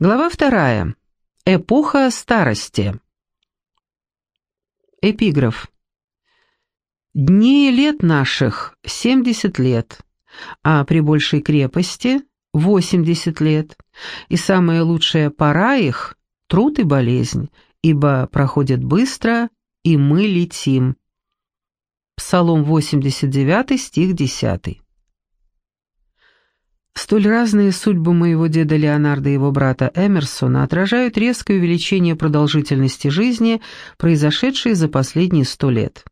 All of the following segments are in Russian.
Глава вторая. Эпоха старости. Эпиграф. Дни лет наших — семьдесят лет, а при большей крепости — восемьдесят лет, и самая лучшая пора их — труд и болезнь, ибо проходят быстро, и мы летим. Псалом 89, стих 10. Столь разные судьбы моего деда Леонарда и его брата Эмерсона отражают резкое увеличение продолжительности жизни, произошедшее за последние сто лет.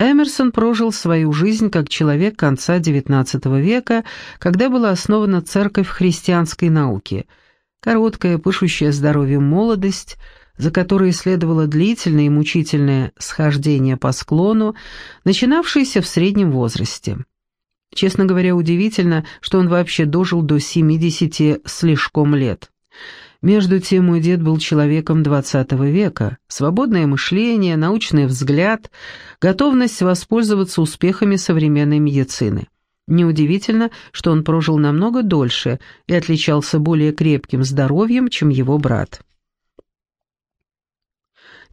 Эмерсон прожил свою жизнь как человек конца XIX века, когда была основана церковь христианской науки. Короткая, пышущая здоровьем молодость, за которой следовало длительное и мучительное схождение по склону, начинавшееся в среднем возрасте. Честно говоря, удивительно, что он вообще дожил до 70 слишком лет. Между тем мой дед был человеком XX века. Свободное мышление, научный взгляд, готовность воспользоваться успехами современной медицины. Неудивительно, что он прожил намного дольше и отличался более крепким здоровьем, чем его брат.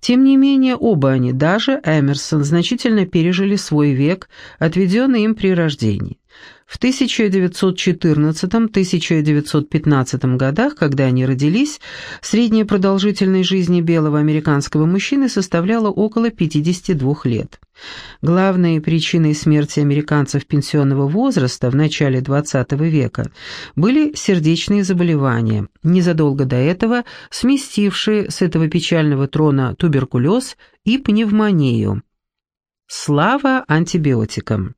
Тем не менее, оба они, даже Эмерсон, значительно пережили свой век, отведенный им при рождении. В 1914-1915 годах, когда они родились, средняя продолжительность жизни белого американского мужчины составляла около 52 лет. Главной причиной смерти американцев пенсионного возраста в начале XX века были сердечные заболевания, незадолго до этого сместившие с этого печального трона туберкулез и пневмонию. Слава антибиотикам!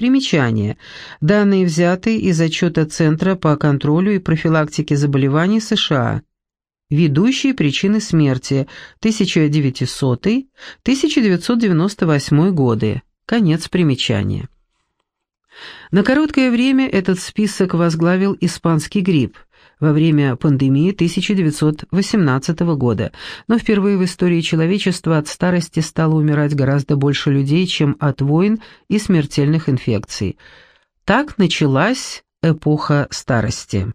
Примечание. Данные взяты из отчета Центра по контролю и профилактике заболеваний США. Ведущие причины смерти 1900-1998 годы. Конец примечания. На короткое время этот список возглавил испанский грипп – во время пандемии 1918 года, но впервые в истории человечества от старости стало умирать гораздо больше людей, чем от войн и смертельных инфекций. Так началась эпоха старости.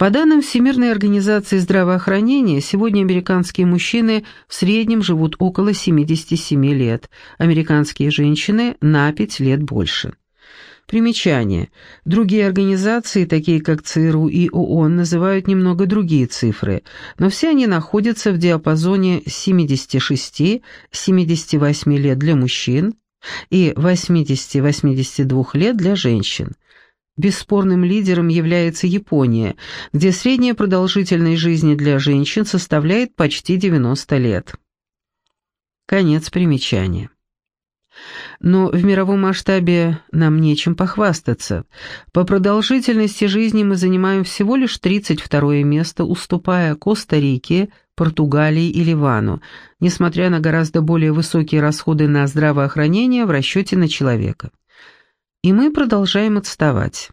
По данным Всемирной организации здравоохранения, сегодня американские мужчины в среднем живут около 77 лет, американские женщины на 5 лет больше. Примечание. Другие организации, такие как ЦРУ и ООН, называют немного другие цифры, но все они находятся в диапазоне 76-78 лет для мужчин и 80-82 лет для женщин. Бесспорным лидером является Япония, где средняя продолжительность жизни для женщин составляет почти 90 лет. Конец примечания. Но в мировом масштабе нам нечем похвастаться. По продолжительности жизни мы занимаем всего лишь 32 место, уступая Коста-Рике, Португалии и Ливану, несмотря на гораздо более высокие расходы на здравоохранение в расчете на человека. И мы продолжаем отставать.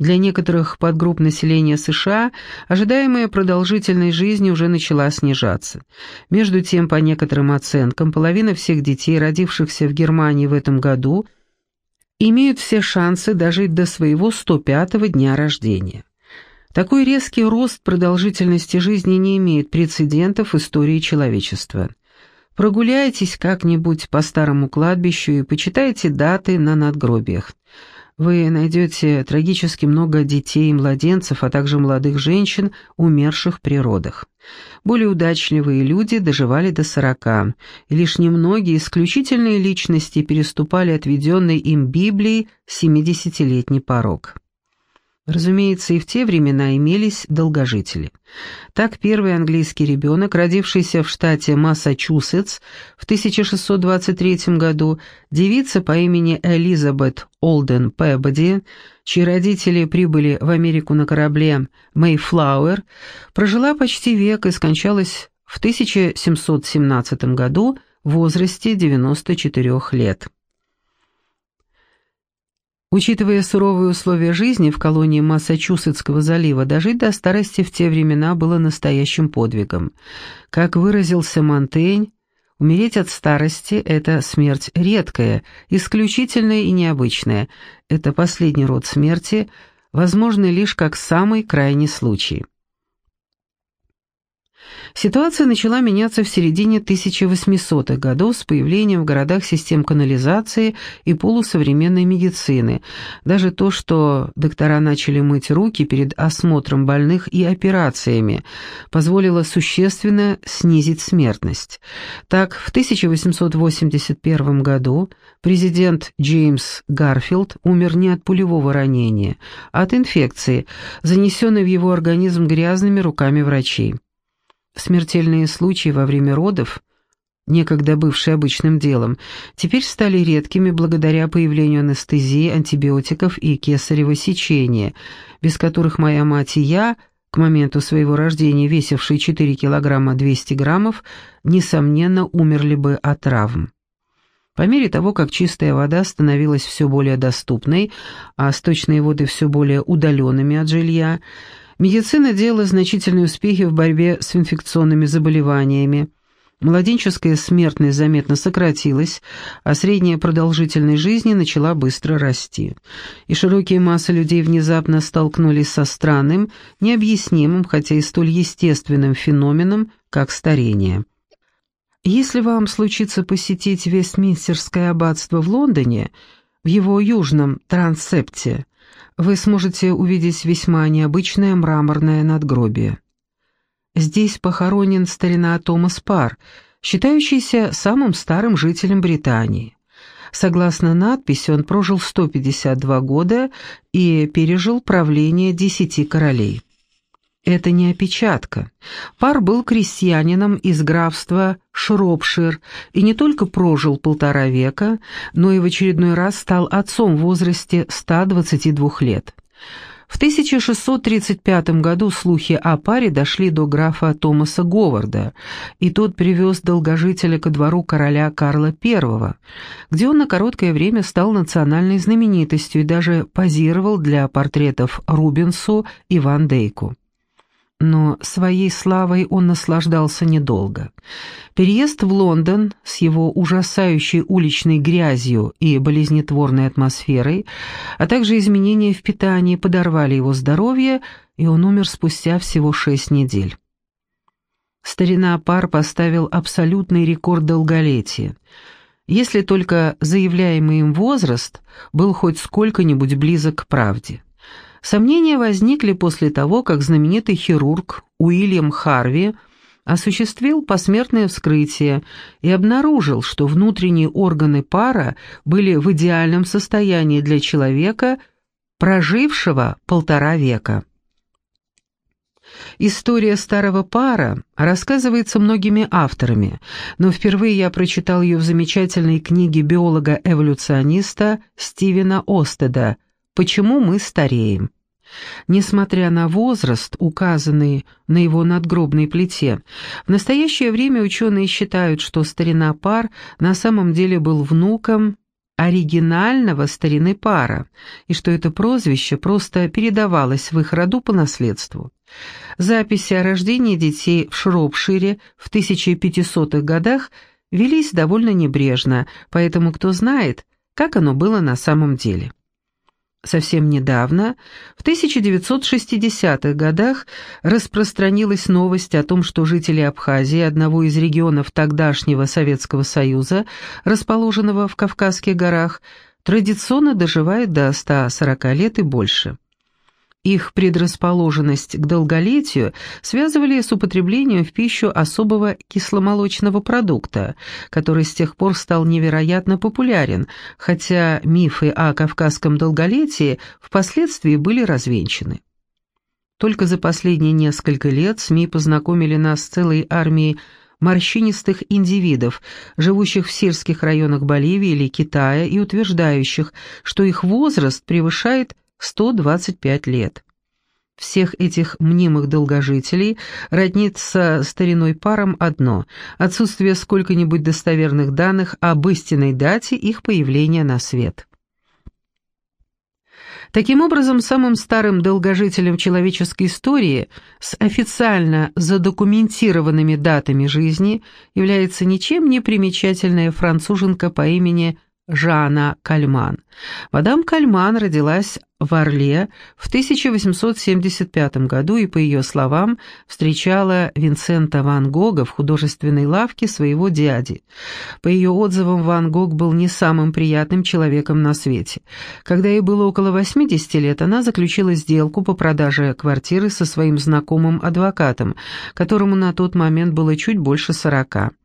Для некоторых подгрупп населения США ожидаемая продолжительность жизни уже начала снижаться. Между тем, по некоторым оценкам, половина всех детей, родившихся в Германии в этом году, имеют все шансы дожить до своего 105-го дня рождения. Такой резкий рост продолжительности жизни не имеет прецедентов в истории человечества. Прогуляйтесь как-нибудь по старому кладбищу и почитайте даты на надгробиях вы найдете трагически много детей и младенцев, а также молодых женщин, умерших при родах. Более удачливые люди доживали до сорока, и лишь немногие исключительные личности переступали отведенный им Библией семидесятилетний порог. Разумеется, и в те времена имелись долгожители. Так первый английский ребенок, родившийся в штате Массачусетс в 1623 году, девица по имени Элизабет Олден Пэббоди, чьи родители прибыли в Америку на корабле «Мэйфлауэр», прожила почти век и скончалась в 1717 году в возрасте 94 лет. Учитывая суровые условия жизни в колонии Массачусетского залива, дожить до старости в те времена было настоящим подвигом. Как выразился Монтень, умереть от старости – это смерть редкая, исключительная и необычная. Это последний род смерти, возможны лишь как самый крайний случай. Ситуация начала меняться в середине 1800-х годов с появлением в городах систем канализации и полусовременной медицины. Даже то, что доктора начали мыть руки перед осмотром больных и операциями, позволило существенно снизить смертность. Так, в 1881 году президент Джеймс Гарфилд умер не от пулевого ранения, а от инфекции, занесенной в его организм грязными руками врачей. Смертельные случаи во время родов, некогда бывшие обычным делом, теперь стали редкими благодаря появлению анестезии, антибиотиков и кесарево сечения, без которых моя мать и я, к моменту своего рождения весившие 4 килограмма 200 граммов, несомненно, умерли бы от травм. По мере того, как чистая вода становилась все более доступной, а сточные воды все более удаленными от жилья, Медицина делала значительные успехи в борьбе с инфекционными заболеваниями. Младенческая смертность заметно сократилась, а средняя продолжительность жизни начала быстро расти. И широкие массы людей внезапно столкнулись со странным, необъяснимым, хотя и столь естественным феноменом, как старение. Если вам случится посетить Вестминстерское аббатство в Лондоне, в его южном трансепте, вы сможете увидеть весьма необычное мраморное надгробие. Здесь похоронен старина Томас Пар, считающийся самым старым жителем Британии. Согласно надписи, он прожил 152 года и пережил правление десяти королей. Это не опечатка. Пар был крестьянином из графства Шропшир и не только прожил полтора века, но и в очередной раз стал отцом в возрасте 122 лет. В 1635 году слухи о паре дошли до графа Томаса Говарда, и тот привез долгожителя ко двору короля Карла I, где он на короткое время стал национальной знаменитостью и даже позировал для портретов Рубенсу и Ван Дейку. Но своей славой он наслаждался недолго. Переезд в Лондон с его ужасающей уличной грязью и болезнетворной атмосферой, а также изменения в питании подорвали его здоровье, и он умер спустя всего шесть недель. Старина Пар поставил абсолютный рекорд долголетия, если только заявляемый им возраст был хоть сколько-нибудь близок к правде. Сомнения возникли после того, как знаменитый хирург Уильям Харви осуществил посмертное вскрытие и обнаружил, что внутренние органы пара были в идеальном состоянии для человека, прожившего полтора века. История старого пара рассказывается многими авторами, но впервые я прочитал ее в замечательной книге биолога-эволюциониста Стивена Остеда «Почему мы стареем?». Несмотря на возраст, указанный на его надгробной плите, в настоящее время ученые считают, что старина пар на самом деле был внуком оригинального старины пара, и что это прозвище просто передавалось в их роду по наследству. Записи о рождении детей в Шропшире в 1500-х годах велись довольно небрежно, поэтому кто знает, как оно было на самом деле. Совсем недавно, в 1960-х годах, распространилась новость о том, что жители Абхазии, одного из регионов тогдашнего Советского Союза, расположенного в Кавказских горах, традиционно доживают до 140 лет и больше. Их предрасположенность к долголетию связывали с употреблением в пищу особого кисломолочного продукта, который с тех пор стал невероятно популярен, хотя мифы о кавказском долголетии впоследствии были развенчаны. Только за последние несколько лет СМИ познакомили нас с целой армией морщинистых индивидов, живущих в сирских районах Боливии или Китая и утверждающих, что их возраст превышает 125 лет. Всех этих мнимых долгожителей роднит со стариной паром одно – отсутствие сколько-нибудь достоверных данных об истинной дате их появления на свет. Таким образом, самым старым долгожителем человеческой истории с официально задокументированными датами жизни является ничем не примечательная француженка по имени Жана Кальман. Мадам Кальман родилась в Орле в 1875 году и, по ее словам, встречала Винсента Ван Гога в художественной лавке своего дяди. По ее отзывам, Ван Гог был не самым приятным человеком на свете. Когда ей было около 80 лет, она заключила сделку по продаже квартиры со своим знакомым адвокатом, которому на тот момент было чуть больше 40.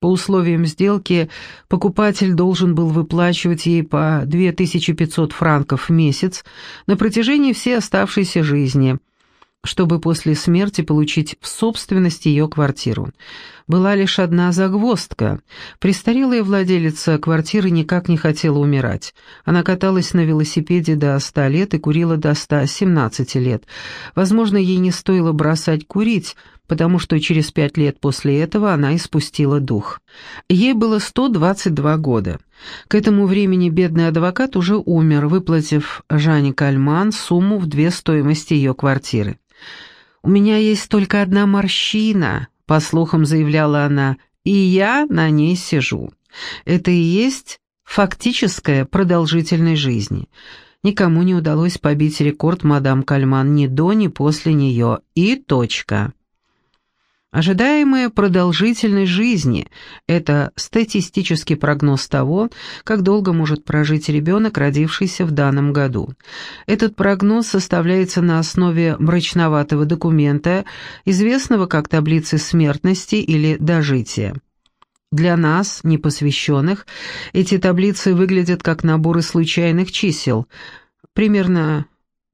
По условиям сделки покупатель должен был выплачивать ей по 2500 франков в месяц на протяжении всей оставшейся жизни, чтобы после смерти получить в собственность ее квартиру. Была лишь одна загвоздка. Престарелая владелица квартиры никак не хотела умирать. Она каталась на велосипеде до 100 лет и курила до 117 лет. Возможно, ей не стоило бросать курить, потому что через пять лет после этого она испустила дух. Ей было 122 года. К этому времени бедный адвокат уже умер, выплатив Жанне Кальман сумму в две стоимости ее квартиры. «У меня есть только одна морщина», — по слухам заявляла она, — «и я на ней сижу. Это и есть фактическая продолжительность жизни». Никому не удалось побить рекорд мадам Кальман ни до, ни после нее. И точка. Ожидаемая продолжительность жизни – это статистический прогноз того, как долго может прожить ребенок, родившийся в данном году. Этот прогноз составляется на основе мрачноватого документа, известного как таблицы смертности или дожития. Для нас, непосвященных, эти таблицы выглядят как наборы случайных чисел, примерно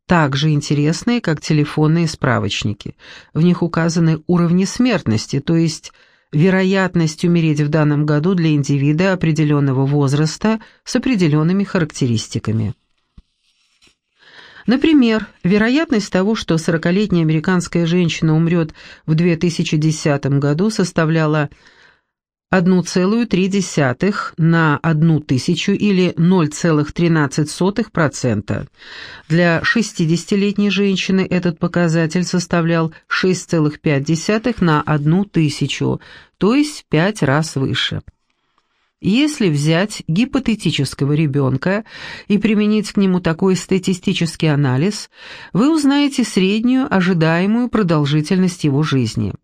так же интересные, как телефонные справочники. В них указаны уровни смертности, то есть вероятность умереть в данном году для индивида определенного возраста с определенными характеристиками. Например, вероятность того, что 40-летняя американская женщина умрет в 2010 году, составляла 1,3 на 1 тысячу или 0,13%. Для 60-летней женщины этот показатель составлял 6,5 на 1 тысячу, то есть в 5 раз выше. Если взять гипотетического ребенка и применить к нему такой статистический анализ, вы узнаете среднюю ожидаемую продолжительность его жизни.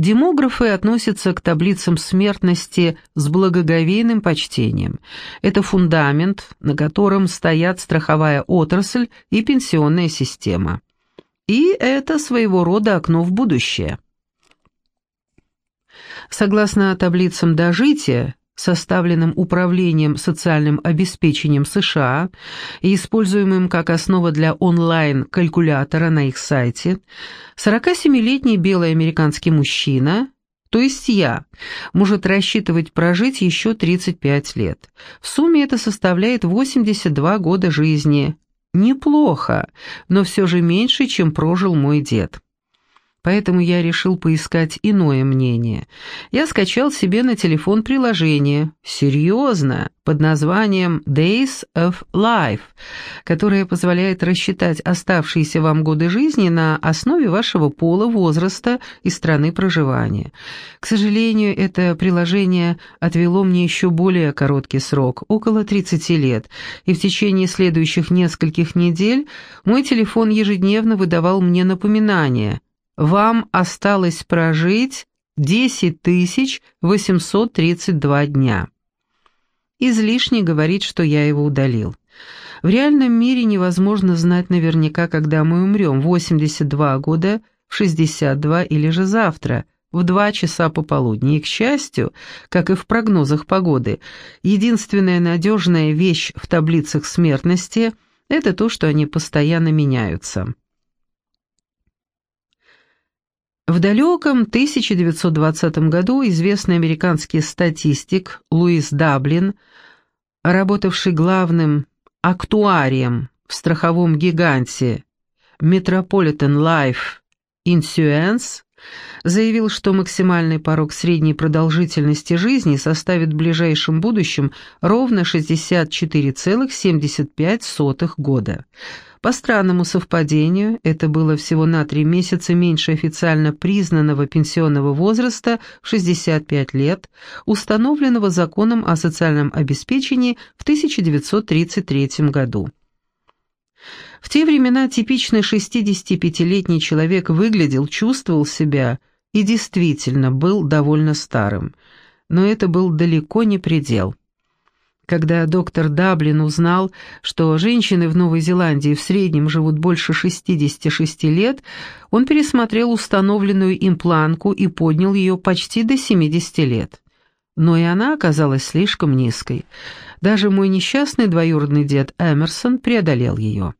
Демографы относятся к таблицам смертности с благоговейным почтением. Это фундамент, на котором стоят страховая отрасль и пенсионная система. И это своего рода окно в будущее. Согласно таблицам дожития, составленным Управлением социальным обеспечением США и используемым как основа для онлайн-калькулятора на их сайте, 47-летний белый американский мужчина, то есть я, может рассчитывать прожить еще 35 лет. В сумме это составляет 82 года жизни. Неплохо, но все же меньше, чем прожил мой дед поэтому я решил поискать иное мнение. Я скачал себе на телефон приложение, серьезно, под названием Days of Life, которое позволяет рассчитать оставшиеся вам годы жизни на основе вашего пола, возраста и страны проживания. К сожалению, это приложение отвело мне еще более короткий срок, около 30 лет, и в течение следующих нескольких недель мой телефон ежедневно выдавал мне напоминания – вам осталось прожить 10 832 дня. Излишне говорить, что я его удалил. В реальном мире невозможно знать наверняка, когда мы умрем, 82 года, в 62 или же завтра, в 2 часа пополудни. И, к счастью, как и в прогнозах погоды, единственная надежная вещь в таблицах смертности – это то, что они постоянно меняются. В далеком 1920 году известный американский статистик Луис Даблин, работавший главным актуарием в страховом гиганте Metropolitan Life Insurance, заявил, что максимальный порог средней продолжительности жизни составит в ближайшем будущем ровно 64,75 года. По странному совпадению, это было всего на три месяца меньше официально признанного пенсионного возраста в 65 лет, установленного законом о социальном обеспечении в 1933 году. В те времена типичный 65-летний человек выглядел, чувствовал себя и действительно был довольно старым, но это был далеко не предел. Когда доктор Даблин узнал, что женщины в Новой Зеландии в среднем живут больше 66 лет, он пересмотрел установленную им планку и поднял ее почти до 70 лет. Но и она оказалась слишком низкой. Даже мой несчастный двоюродный дед Эмерсон преодолел ее.